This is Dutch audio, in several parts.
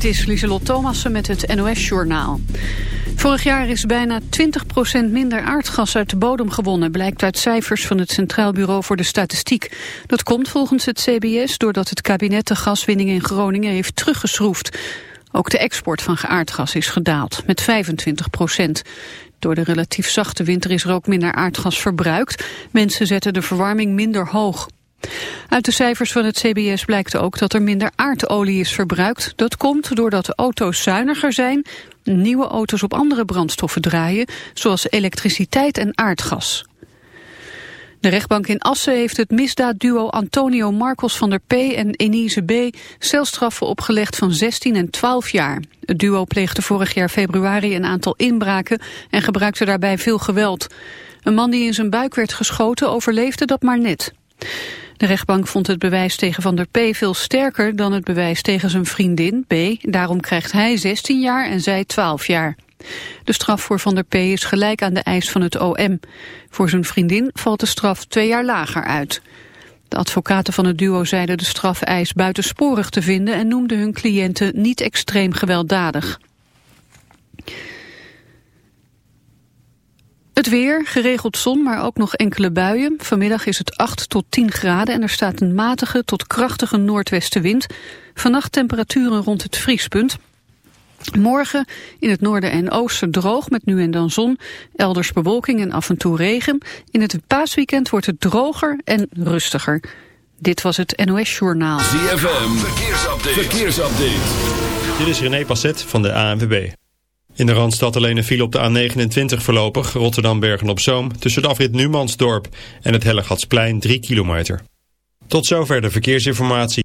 Dit is Lieselot Thomassen met het NOS-journaal. Vorig jaar is bijna 20% minder aardgas uit de bodem gewonnen... blijkt uit cijfers van het Centraal Bureau voor de Statistiek. Dat komt volgens het CBS doordat het kabinet de gaswinning in Groningen heeft teruggeschroefd. Ook de export van aardgas is gedaald, met 25% Door de relatief zachte winter is er ook minder aardgas verbruikt. Mensen zetten de verwarming minder hoog. Uit de cijfers van het CBS blijkt ook dat er minder aardolie is verbruikt. Dat komt doordat auto's zuiniger zijn, nieuwe auto's op andere brandstoffen draaien, zoals elektriciteit en aardgas. De rechtbank in Assen heeft het misdaadduo Antonio Marcos van der P. en Enise B. celstraffen opgelegd van 16 en 12 jaar. Het duo pleegde vorig jaar februari een aantal inbraken en gebruikte daarbij veel geweld. Een man die in zijn buik werd geschoten overleefde dat maar net. De rechtbank vond het bewijs tegen Van der P. veel sterker dan het bewijs tegen zijn vriendin B. Daarom krijgt hij 16 jaar en zij 12 jaar. De straf voor Van der P. is gelijk aan de eis van het OM. Voor zijn vriendin valt de straf twee jaar lager uit. De advocaten van het duo zeiden de strafeis buitensporig te vinden... en noemden hun cliënten niet extreem gewelddadig. Het weer, geregeld zon, maar ook nog enkele buien. Vanmiddag is het 8 tot 10 graden en er staat een matige tot krachtige noordwestenwind. Vannacht temperaturen rond het vriespunt. Morgen in het noorden en oosten droog met nu en dan zon. Elders bewolking en af en toe regen. In het paasweekend wordt het droger en rustiger. Dit was het NOS Journaal. ZFM, verkeersupdate. verkeersupdate. Dit is René Passet van de ANWB. In de Randstad alleen een file op de A29 voorlopig, Rotterdam-Bergen-op-Zoom, tussen de afrit Numansdorp en het Hellegatsplein 3 kilometer. Tot zover de verkeersinformatie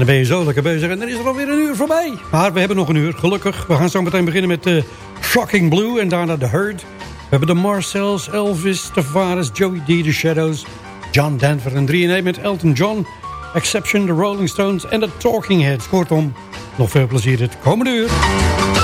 Dan ben je zo lekker bezig en dan is er alweer een uur voorbij. Maar we hebben nog een uur, gelukkig. We gaan zo meteen beginnen met uh, Shocking Blue en daarna The Herd. We hebben de Marcells, Elvis, Tavares, Joey D, The Shadows... John Denver en 3 in 1 met Elton John... Exception, The Rolling Stones en The Talking Heads. Kortom, nog veel plezier het komende uur.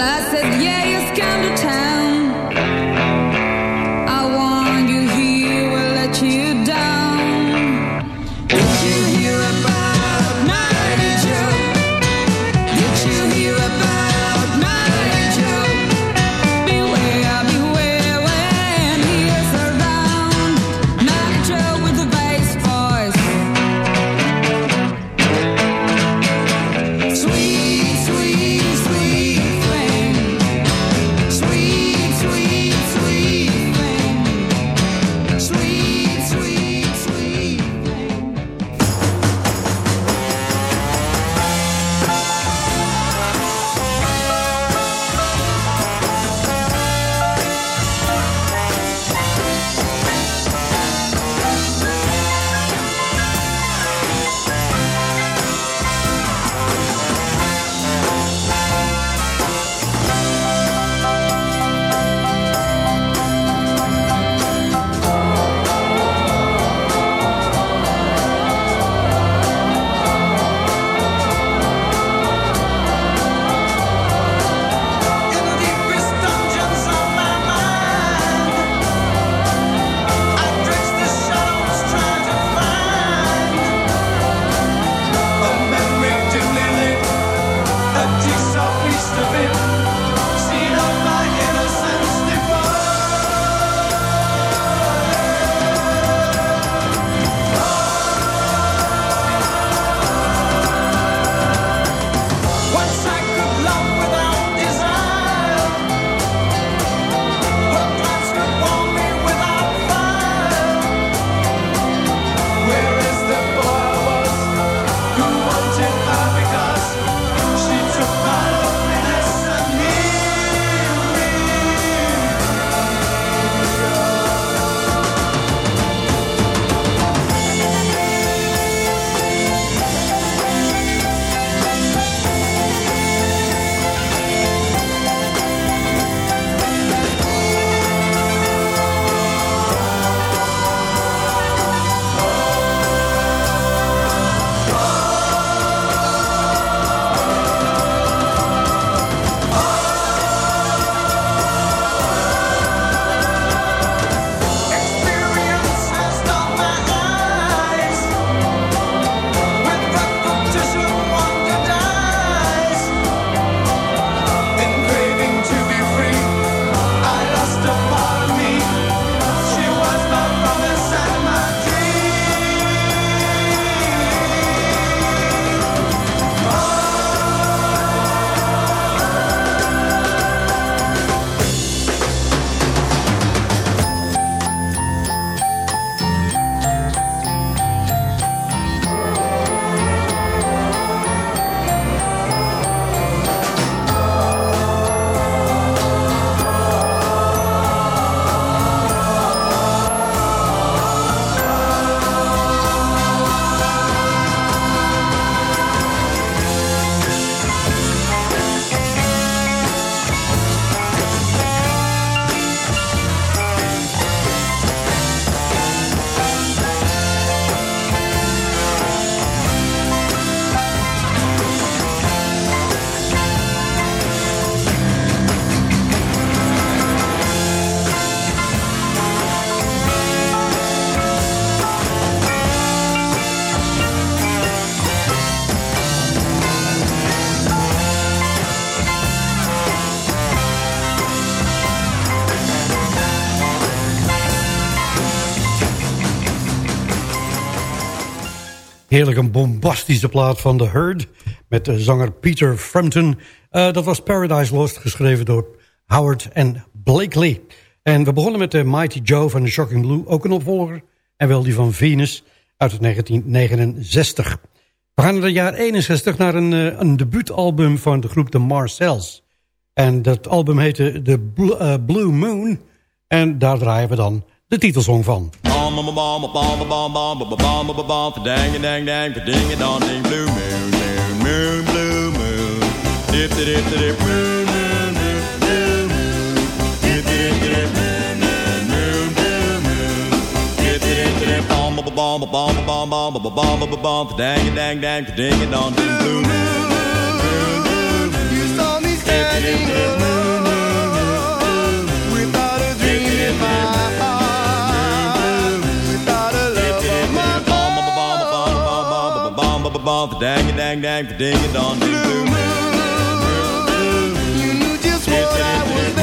I said, yeah, you've come to town. Heerlijk een bombastische plaat van The Herd... met de zanger Peter Frampton. Uh, dat was Paradise Lost, geschreven door Howard en Blakely. En we begonnen met de Mighty Joe van The Shocking Blue, ook een opvolger. En wel die van Venus uit 1969. We gaan naar het jaar 61 naar een, een debuutalbum van de groep The Marcells. En dat album heette The Blue, Blue Moon. En daar draaien we dan de titelsong van. Dang dang dang ding blue You saw me standing the dang dang dang the ding dong ding blue moon. You knew just what I was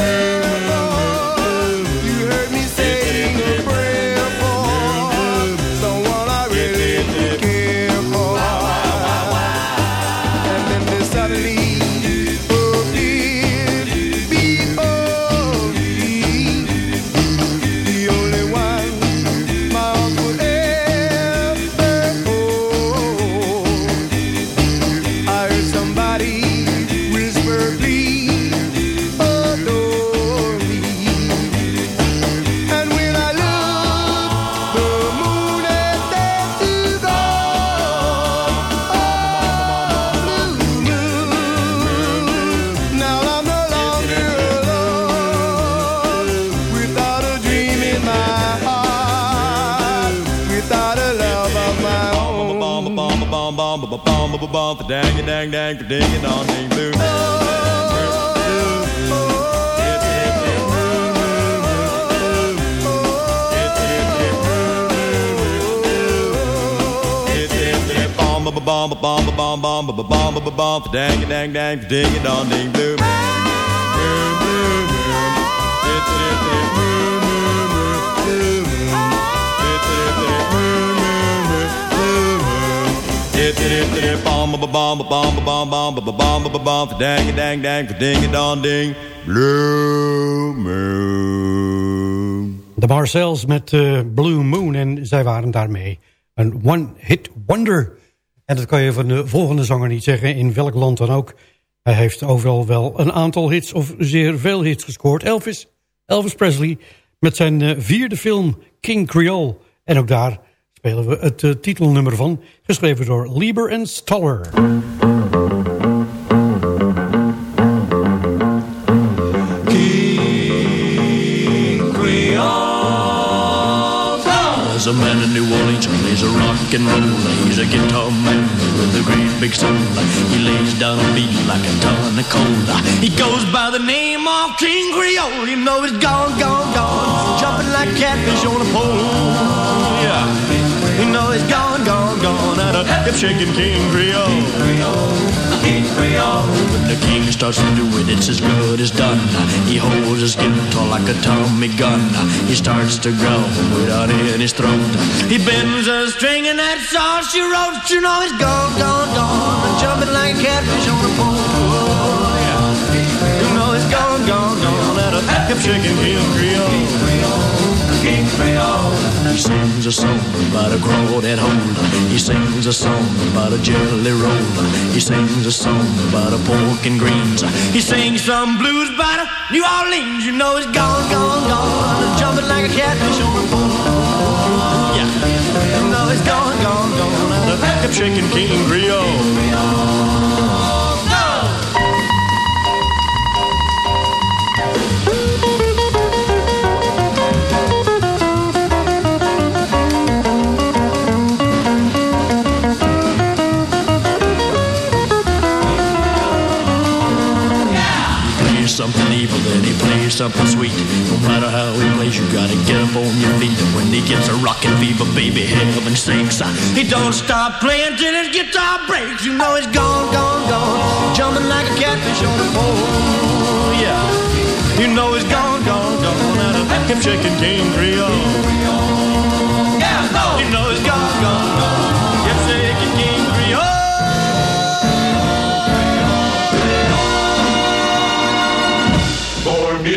ding it on, ding blue. Bomb, bomb, bomb, bomb, bomb, bomb, bomb, bomb, dang, dang, dang, ding it on, ding blue. Dang dang dang ding ding Blue Moon. De Marcells met uh, Blue Moon en zij waren daarmee een one-hit wonder. En dat kan je van de volgende zanger niet zeggen, in welk land dan ook. Hij heeft overal wel een aantal hits of zeer veel hits gescoord. Elvis, Elvis Presley met zijn uh, vierde film King Creole. En ook daar spelen we het uh, titelnummer van, geschreven door Lieber en Stoller. There's a man in New Orleans, plays a rock and roll. He's a guitar man with a great big soul. He lays down a beat like a ton of coal. He goes by the name of King Creole. You know he's gone, gone, gone, jumping like catfish on a pole. Gone out of hip shaking King Creole. King Creole. When the king starts to do it, it's as good as done. He holds his guitar like a Tommy gun. He starts to growl without in his throat. He bends a string and that sauce you wrote. You know he's gone, gone, gone. Jumping like a catfish on a pole. You know he's gone, gone, gone out of hip shaking King Creole. King Creole. He sings a song about a crawdad hole. He sings a song about a jelly roll. He sings a song about a pork and greens. He sings some blues about a New Orleans. You know he's gone, gone, gone. Jumping like a catfish on a pole. Yeah. You know he's gone, gone, gone. Out of hip shaking King Creole. Something sweet. No matter how he plays, you gotta get up on your feet. When he gets a rockin' fever, baby, heaven sinks. Uh, he don't stop playing till his guitar breaks. You know he's gone, gone, gone. Jumping like a catfish on a pole. Yeah. You know he's gone, gone, gone. Out of him shaking King. Yeah, no. You know he's gone, gone, gone.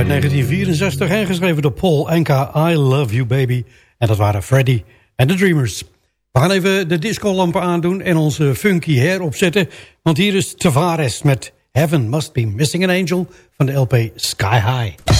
Uit 1964 en geschreven door Paul Enka, I Love You Baby. En dat waren Freddy en de Dreamers. We gaan even de discolampen aandoen en onze funky hair opzetten. Want hier is Tavares met Heaven Must Be Missing an Angel van de LP Sky High.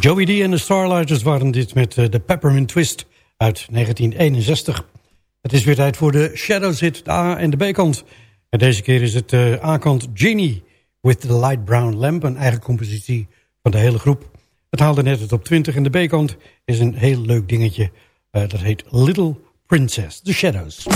Joey D en de Starlighters waren dit met de eh, Peppermint Twist uit 1961. Het is weer tijd voor de Shadows hit, de A- en de B-kant. En deze keer is het de eh, A-kant Genie with the Light Brown Lamp, een eigen compositie van de hele groep. Het haalde net het op 20 en de B-kant is een heel leuk dingetje. Uh, dat heet Little Princess, The Shadows.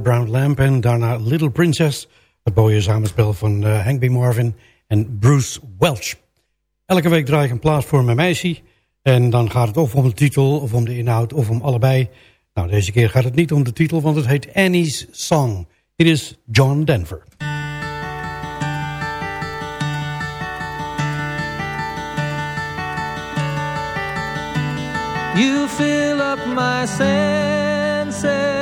Brown Lamp en daarna Little Princess. Het mooie samenspel van uh, Hank B. Marvin en Bruce Welch. Elke week draai ik een plaats voor mijn meisje. En dan gaat het of om de titel, of om de inhoud, of om allebei. Nou, deze keer gaat het niet om de titel, want het heet Annie's Song. It is John Denver. You fill up my senses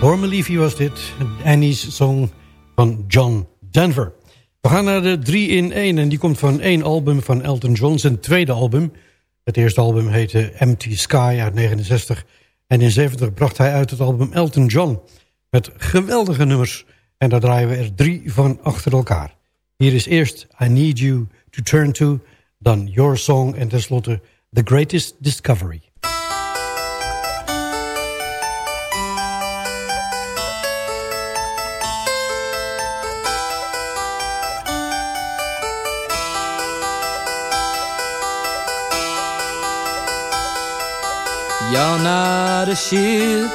Hoor me liefje was dit. Annie's song van John Denver. We gaan naar de 3 in 1 en die komt van één album van Elton John, zijn tweede album. Het eerste album heette Empty Sky uit 69. En in 70 bracht hij uit het album Elton John. Met geweldige nummers. En daar draaien we er drie van achter elkaar. Hier is eerst I Need You To Turn To. Dan Your Song. En tenslotte The Greatest Discovery. You're not a ship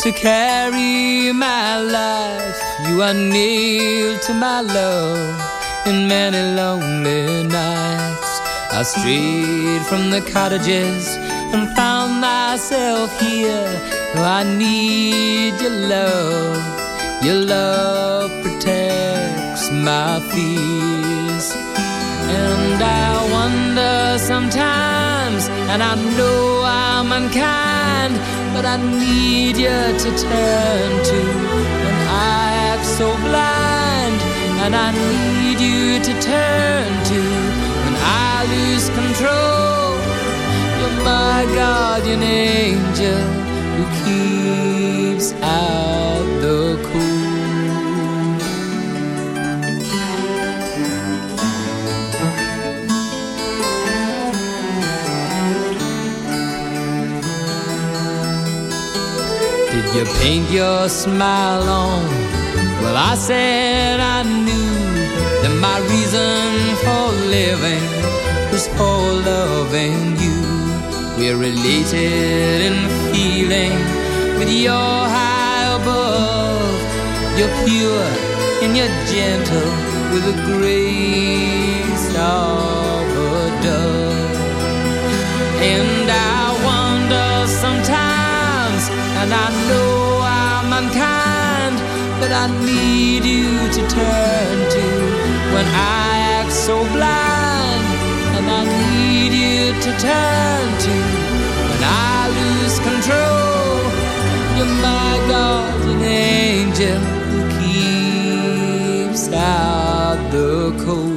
to carry my life. You are nailed to my love in many lonely nights. I strayed from the cottages and found myself here. Oh, I need your love. Your love protects my fears. And I wonder sometimes, and I know I'm unkind, but I need you to turn to when I act so blind. And I need you to turn to when I lose control. You're my guardian angel who keeps out the cold. You paint your smile on? Well, I said I knew that my reason for living was for loving you. We're related in feeling, but you're high above. You're pure and you're gentle with the grace of a dove. And I and I know I'm unkind, but I need you to turn to when I act so blind. And I need you to turn to when I lose control. You're my guardian angel who keeps out the cold.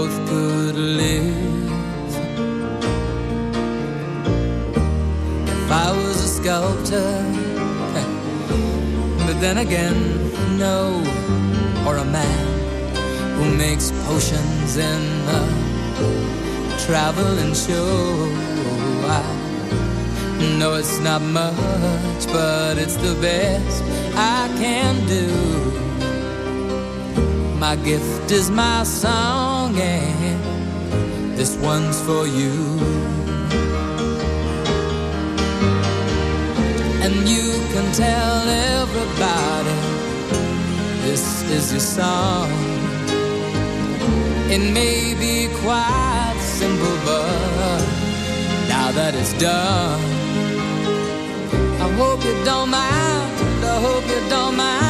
Both could live. If I was a sculptor, but then again, no, or a man who makes potions in a traveling show. I know it's not much, but it's the best I can do. My gift is my song, this one's for you. And you can tell everybody this is your song. It may be quite simple simple, but now that it's done, I hope you don't mind. I hope you don't mind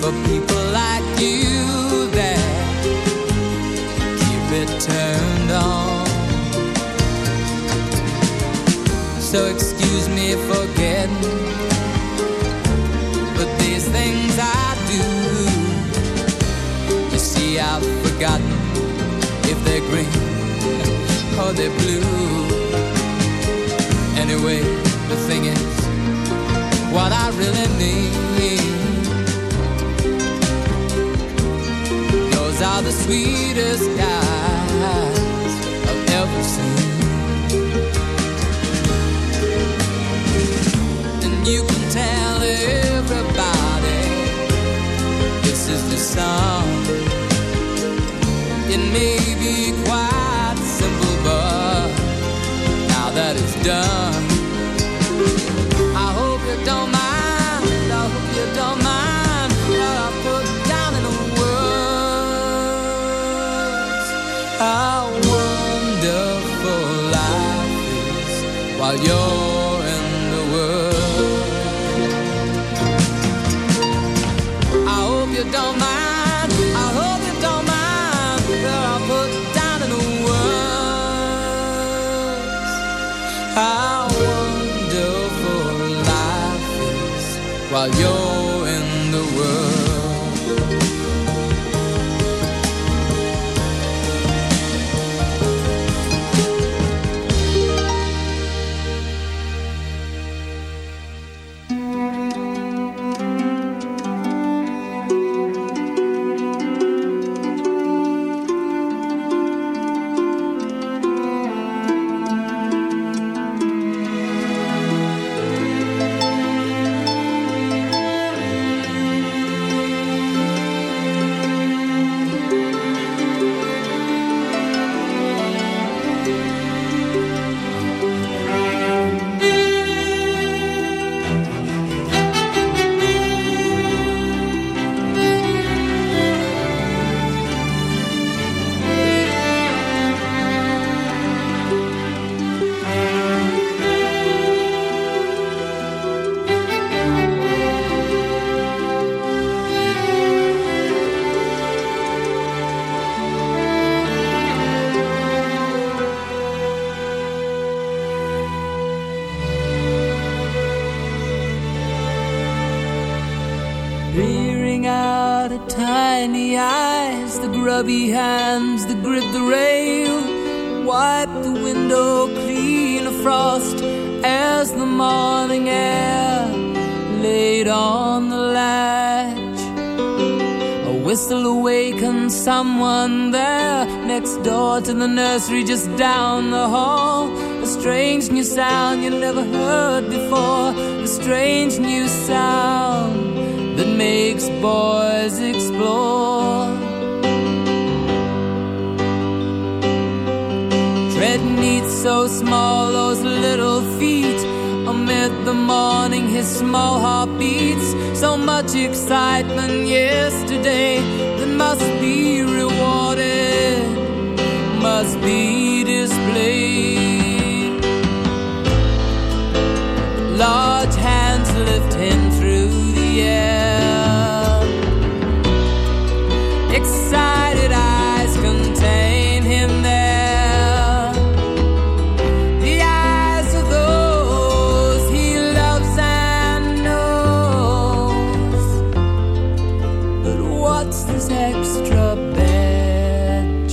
for people like you that keep it turned on. So excuse me for getting, but these things I do. You see, I've forgotten if they're green or they're blue. Anyway, the thing is, what I really need. The sweetest guys I've ever seen. And you can tell everybody this is the song. It may be quite simple, but now that it's done, while you're in the world. I hope you don't mind. How wonderful life is while you're the nursery just down the hall. A strange new sound you never heard before, a strange new sound that makes boys explore. Tread neat, so small, those little feet. Amid the morning, his small heart beats. So much excitement yesterday that must be rewarded, must be displayed. Large hands lift him through the air. Excited eyes contain him there.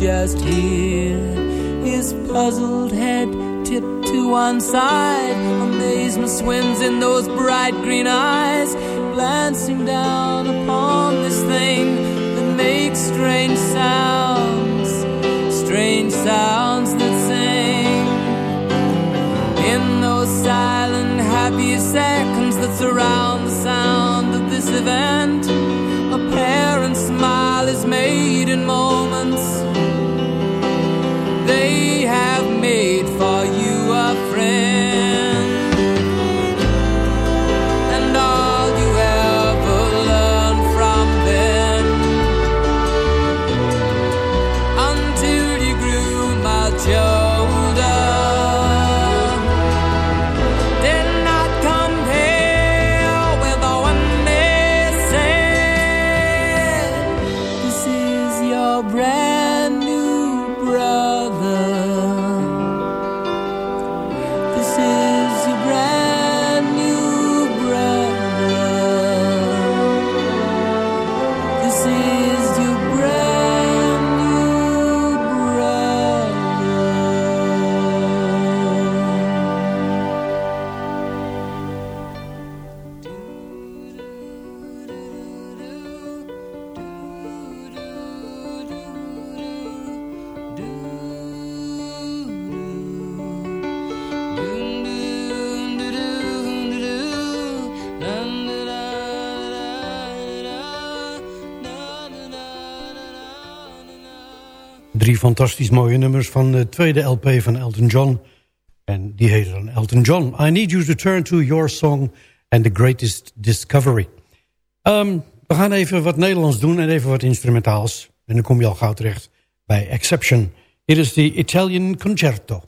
just here puzzled head tipped to one side. Amazement swims in those bright green eyes, glancing down upon this thing that makes strange sounds, strange sounds that sing. In those silent, happy seconds that surround the sound of this event, a parent's smile is made in moments fantastisch mooie nummers van de tweede LP van Elton John. En die heet dan Elton John. I Need You to Turn to Your Song and the Greatest Discovery. Ehm, we gaan even wat Nederlands doen en even wat instrumentaals. En dan kom je al gauw terecht bij Exception. It is the Italian Concerto.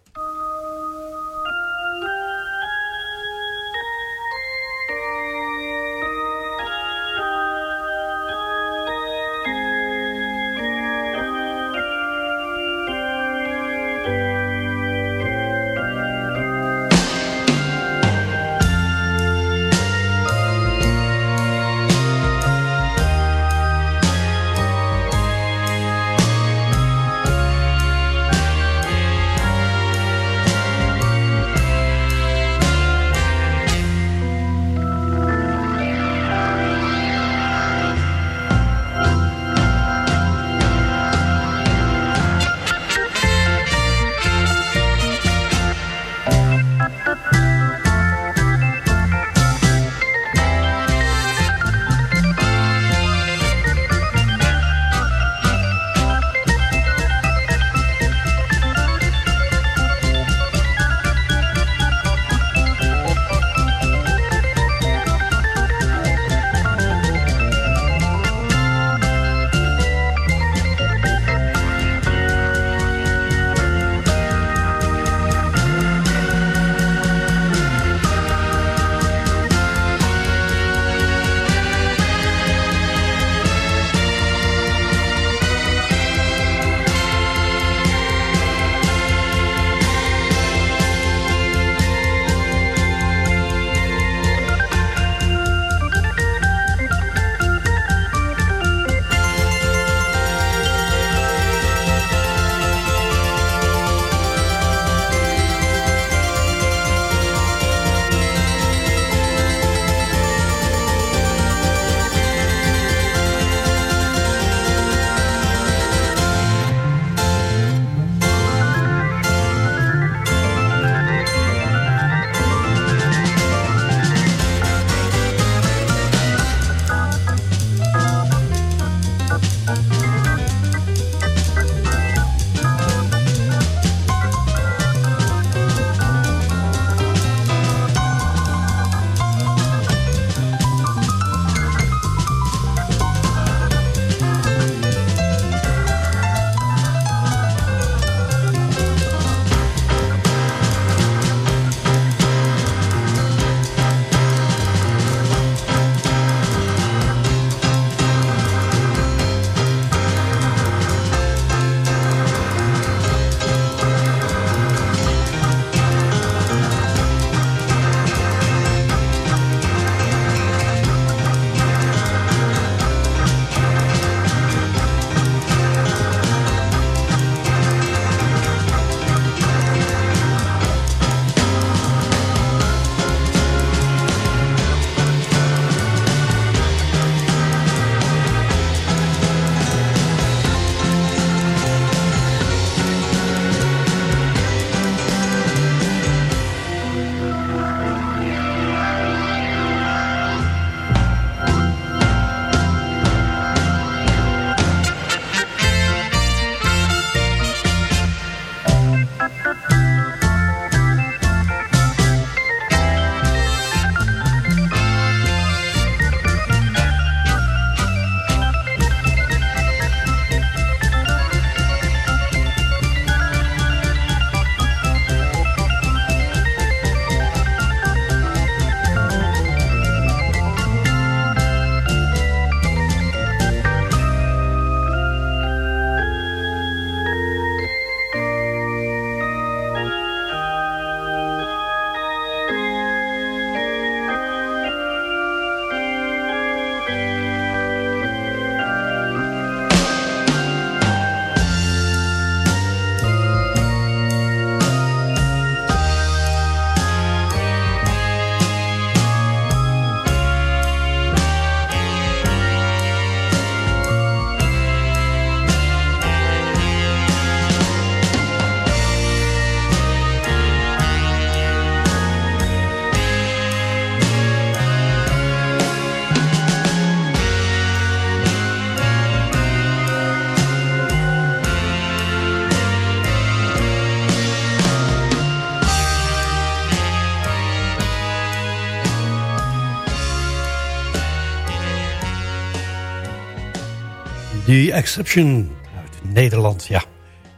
The Exception uit Nederland, ja.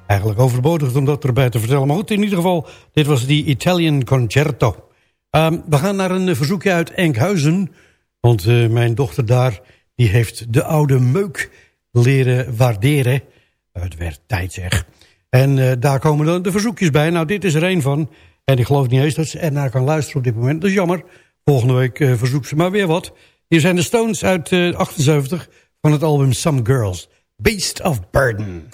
Eigenlijk overbodig om dat erbij te vertellen. Maar goed, in ieder geval, dit was die Italian Concerto. Um, we gaan naar een verzoekje uit Enkhuizen. Want uh, mijn dochter daar, die heeft de oude meuk leren waarderen. Het werd tijd zeg. En uh, daar komen dan de verzoekjes bij. Nou, dit is er een van. En ik geloof niet eens dat ze ernaar kan luisteren op dit moment. Dat is jammer. Volgende week uh, verzoekt ze maar weer wat. Hier zijn de Stones uit 78 van het album Some Girls. Beast of Burden.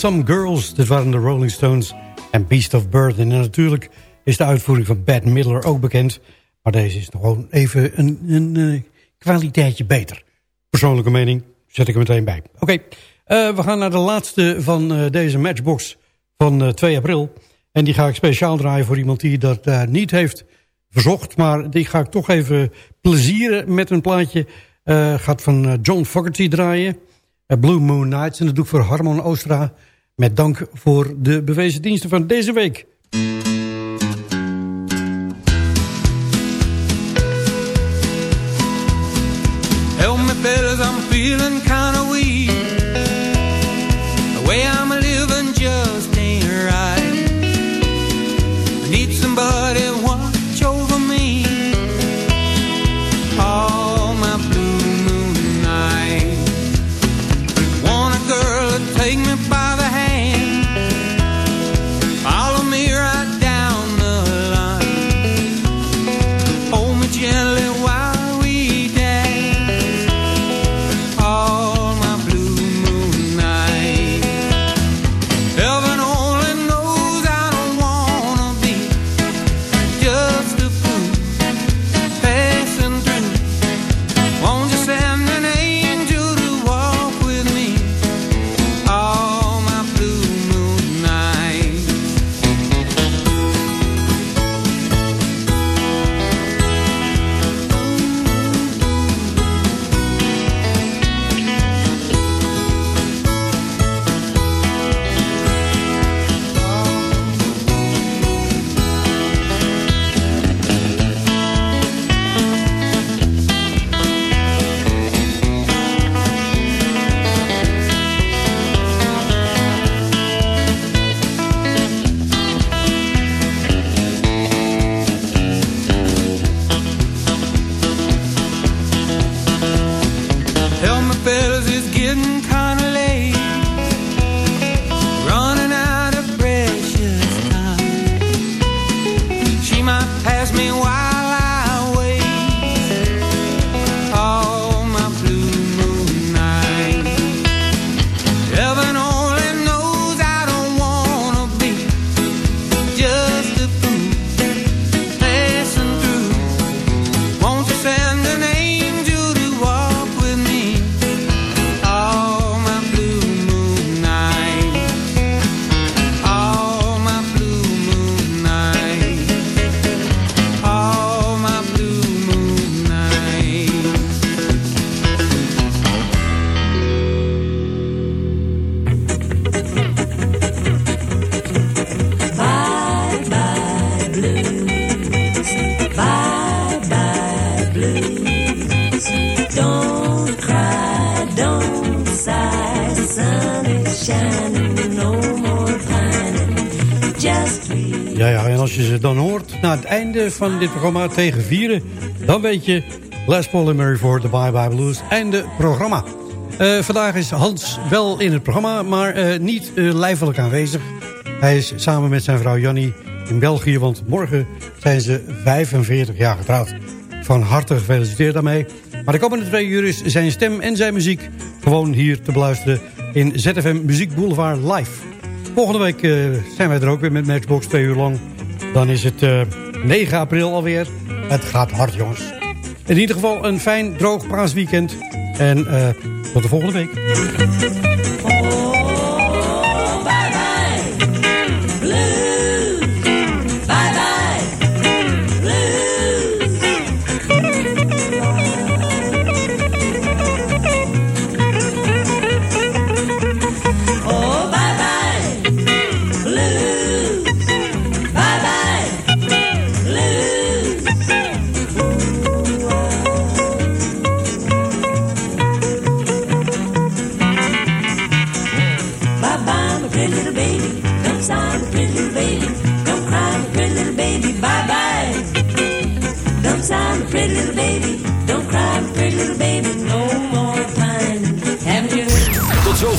Some Girls, dit waren de Rolling Stones en Beast of Burden. En natuurlijk is de uitvoering van Bad Midler ook bekend. Maar deze is nog gewoon even een, een, een kwaliteitje beter. Persoonlijke mening zet ik er meteen bij. Oké, eh, we gaan naar de laatste van uh, deze matchbox van uh, 2 april. En die ga ik speciaal draaien voor iemand die dat niet heeft verzocht. Maar die ga ik toch even plezieren met een plaatje. gaat van John Fogerty draaien. Blue Moon Nights. En dat doe ik voor Harmon Oostra. Met dank voor de bewezen diensten van deze week. Me feeling dan hoort na het einde van dit programma tegen vieren... dan weet je, Les Paul Mary voor de Bye Bye Blues, einde programma. Eh, vandaag is Hans wel in het programma, maar eh, niet uh, lijfelijk aanwezig. Hij is samen met zijn vrouw Jannie in België, want morgen zijn ze 45 jaar getrouwd. Van harte gefeliciteerd daarmee. Maar de komende twee uur is zijn stem en zijn muziek gewoon hier te beluisteren in ZFM Muziek Boulevard Live. Volgende week zijn wij er ook weer met Matchbox twee uur lang. Dan is het eh, 9 april alweer. Het gaat hard jongens. In ieder geval een fijn droog paasweekend. En eh, tot de volgende week.